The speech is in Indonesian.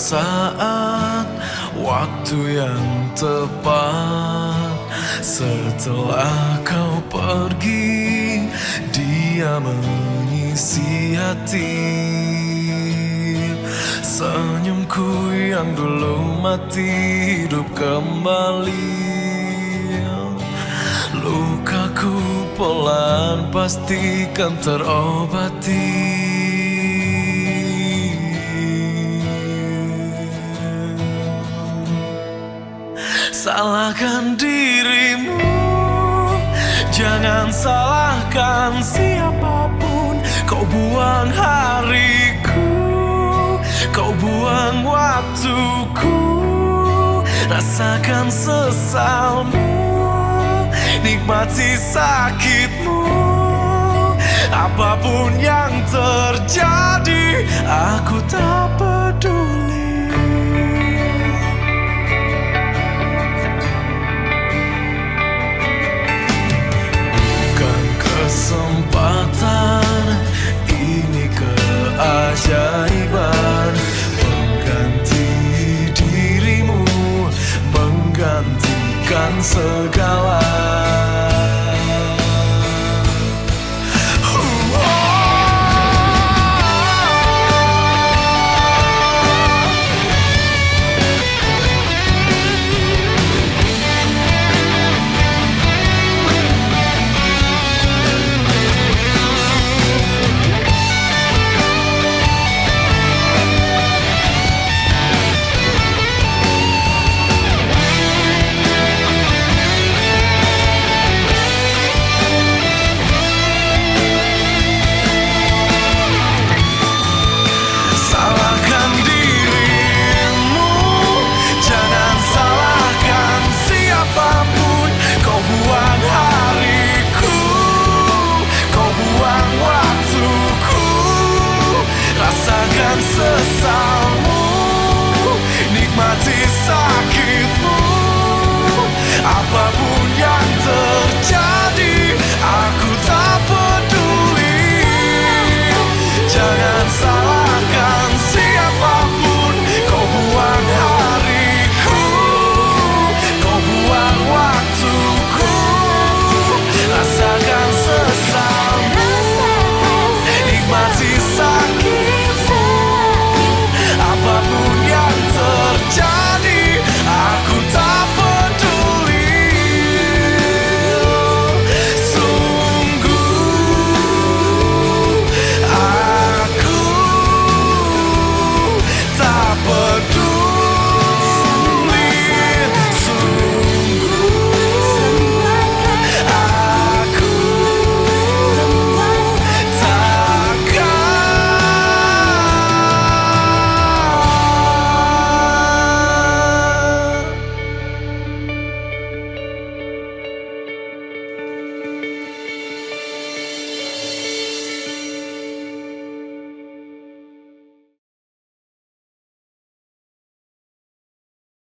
Saat waktu yang tepat. Setelah kau pergi Dia mengisi hati. Senyumku yang dulu mati hidup kembali. Lukaku pelan pastikan terobati Salahkan dirimu. Jangan salahkan siapa pun. Kau buang hariku. Kau buang waktuku. Rasakan sesalmu. Nikmati sakitmu. Apa pun yang terjadi Aku tak peduli 色高